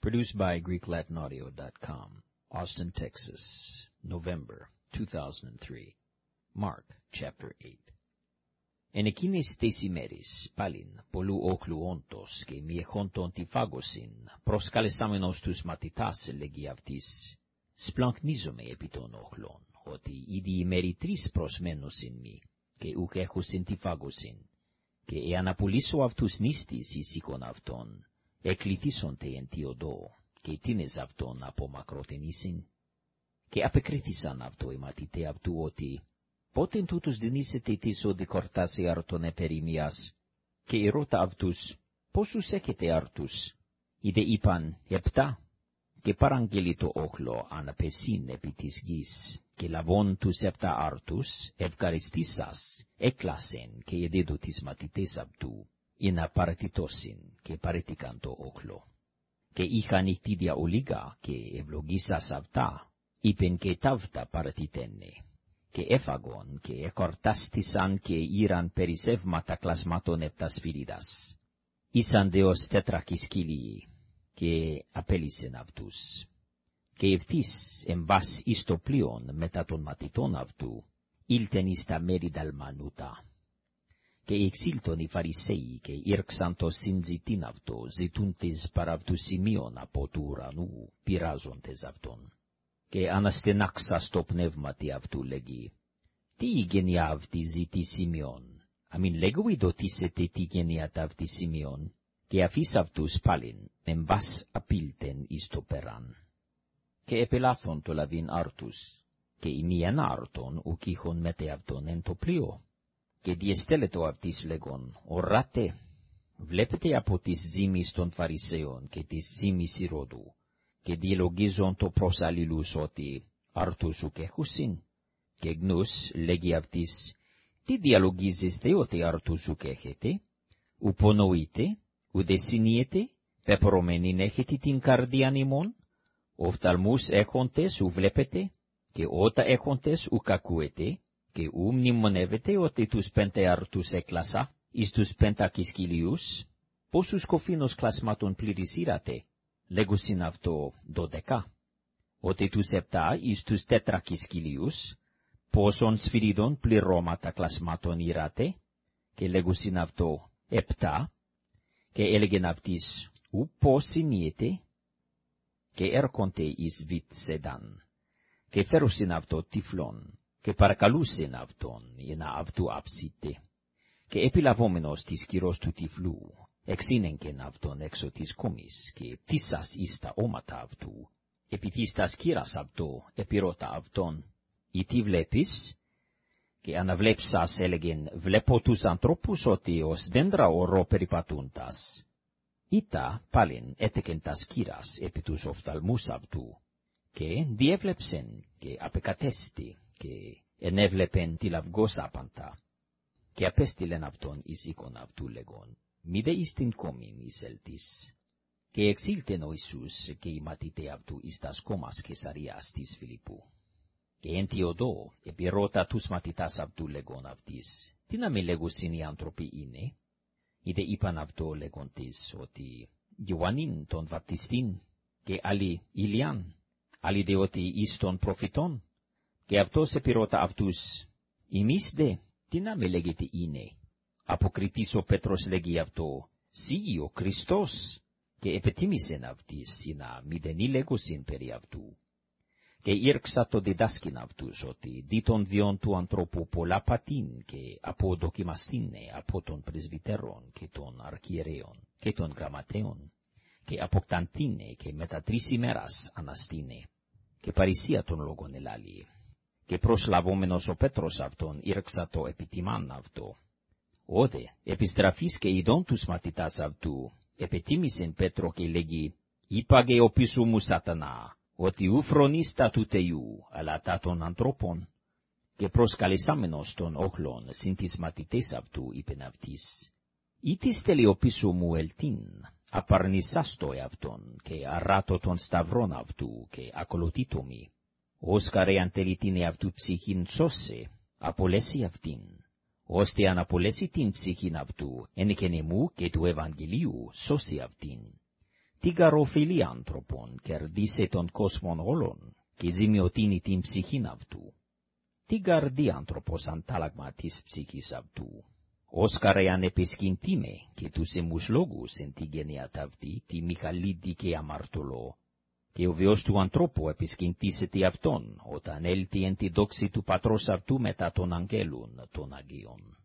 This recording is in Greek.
Produced by GreekLatinAudio.com, Austin, Texas, November 2003. Mark chapter 8. En εκείνες τις ημέρες, πάλιν, πολλού όκλου όντως και μιεχόντων τη φάγωσιν, προσκαλεσάμενος τους μαθητάς, λέγει αυτής, σπλαχνίζομαι επί των όχλων, ότι ήδη ημέρη τρεις προσμένωσιν μη, και ουκ έχουσιν τη φάγωσιν, και εάν απολύσω αυτούς νίστης εις οίκον αυτών, εκληθίσονται εν τι οδό, και τίνες αυτόν απομακροτενήσιν. Και απεκρίθησαν αυτό οι μαθητές αυτού ότι, πότε τούτους δινήσετε της οδικορτάσει αρτών επερημίας, και ερώτα αυτούς, πόσους έχετε αρτούς, είδε είπαν, επτά, και παραγγελεί το όχλο αναπεσίν επί της γης, και λαβών τους επτά αρτούς, ευχαριστήσας, έκλασεν και εδίδου τις μαθητές αυτού, ή να παρατητώσιν και παρέτηκαν το όχλο. Και είχαν ηχτίδια ολίγα και ευλογήσας αυτά, είπεν και ταύτα παρατητένε. Και έφαγον και εκορτάστησαν και ήραν περισσεύματα κλασμάτων επτά σφυρίδας. Ήσαν δεος τέτρακι σκύλιοι, και απέλησεν αυτούς. Και ευθύς εμβάς εις το πλοίον μετά των μαθητών αυτού, ήλτεν εις τα μέρη δαλμανούτα και εξήλτον οι Φαρισαίοι και ήρξαν το συνζητήν αυτό, ζητούντες παραυτουσιμίων από του ουρανού, πειράζοντες αυτόν. Και αναστενάξα στο πνεύμα τι αυτού λέγει. Τι η γενιά αυτή ζητεί σημειών, αμήν λέγω ειδωτήσετε τι γενιά ταύτη σημειών, και αφής αυτούς πάλιν, εν βάς απίλτεν εις το περάν. Και επελάθον το λαβήν άρτους, και ημίαν άρτον ουκ μετε αυτόν εν το πλοίο, και διεστέλετο αυτής λέγον, οράτε, βλέπετε από τις ζήμεις των Φαρισαίων και τις ζήμεις Ηρώδου, και διελογίζον το προς αλληλούς ότι αρτούς ουκ έχουσιν, και γνούς λέγει αυτής, τι διαλογίζεστε ότι αρτούς ουκ έχετε, ου πονοείτε, ου δεσινίετε, πεπρωμένην έχετε την καρδιάν ημών, οφθαλμούς έχοντες ου βλέπετε, και ότα έχοντες ου κακούετε, και ου μνημονεύεται ότι τους πέντε αρτούς έκλασα, εις τους πέντα κυσκυλίους, πόσους κοφίνος κλασμάτων πληρησίρατε, λέγουσιν αυτό δωδεκά, ότι τους επτά εις τους τέτρα κυσκυλίους, πόσων σφυρίδων πληρώματα κλασμάτων ήρατε, και λέγουσιν αυτό επτά, και έλεγεν αυτής, ου πώς συνείεται, και έρχονται εις βιτ σεδάν, και φέρουσιν αυτό τυφλών, και παρακαλούσεν αυτόν για να αυτού αψίτε. Και επιλαβόμενος της κυρός του τυφλού, εξήνεγκεν αυτόν έξω της κόμης, και πτήσας εις τα όματα αυτού, επί της τας κύρας αυτού, επιρώτα αυτόν, «Ή τι βλέπεις» και αναβλέψας έλεγεν, «Βλέπω τους ανθρώπους ότι ως δέντρα ορό περιπατούντας». Ήτα πάλιν έτεκεν τας κύρας επί τους οφθαλμούς αυτού, και διέβλεψεν και απεκατέστη, και ενέβλεπεν τη λαυγός άπαντα, και απέστειλεν αυτόν εις οίκον αυτού λεγόν, μη δε εις την κόμην εις ελτής. Και εξήλτεν ο Ιησούς και οι μαθητέ αυτού εις τας κόμας Κεσαρίας της Φιλιππού. Και εν τη οδό επιρώτα τους μαθητάς αυτού λεγόν αυτής, τι να με λέγουσιν οι άνθρωποι είναι, είδε είπαν αυτό λέγοντες ότι Ιωαννήν τον βαπτιστήν και άλλοι Ηλιάν, άλλοι δε ότι εις των προφητών, και αυτός επιρώτα αυτούς, «Εμείς δε, τι να με λέγεται είναι» αποκριτής ο Πέτρος λέγει αυτό, «Σύ ο Χριστός» και επιτίμησεν αυτής, να μηδενή λέγωσιν περί αυτού. Και ήρξα το διδάσκην αυτούς, ότι δι των βιών του ανθρώπου πολλά πατήν και αποδοκιμαστήνε από των πρεσβυτερών και των αρχιερέων και των γραμματέων, και αποκταντίνε και μετά τρεις ημέρας αναστήνε, και παρησία των λόγων ελάλη και προσλαβόμενος ο Πέτρος αυτόν ήρξα το επιτιμάν αυτό. Όδε, επιστραφής και ειδών τους μαθητάς αυτού, επιτίμησεν Πέτρο και λέγει, «Είπαγε ο πίσω μου σατανά, ότι ου φρονείς τα του Θεού, αλλά τα των ανθρώπων». Και προσκαλεσάμενος των όχλων συν τις μαθητές αυτού είπεν αυτής, «Ήτις τέλει ο πίσω μου ελτίν, απαρνησάς το εαυτόν, και αράτω τον σταυρόν αυτού, και ακολουθήτω μη» όσκαρε αν τελειτίνε αυτού ψυχήν σώσε, απολέσει αυτήν, ώστε αν απολέσει την ψυχήν αυτού, εν μου και του Ευαγγελίου σώσει αυτήν. τίγαρο άνθρωπον, κερδίσε τον κόσμον όλων, και ζημιωτίνη την ψυχήν αυτού. Τίγαρ διάνθρωπος αντάλλαγμα της ψυχής αυτού. Όσκαρ εάν επισκυντήμε, και τους εμούς λόγους εν τη γενιά ταυτή, τη Μιχαλίδη και αμαρτωλό, και ο βιος του ανθρώπου επισκυντήσεται αυτόν, όταν έλθει εν τη δόξη του πατρός αυτού μετά των αγγέλων των Αγίων.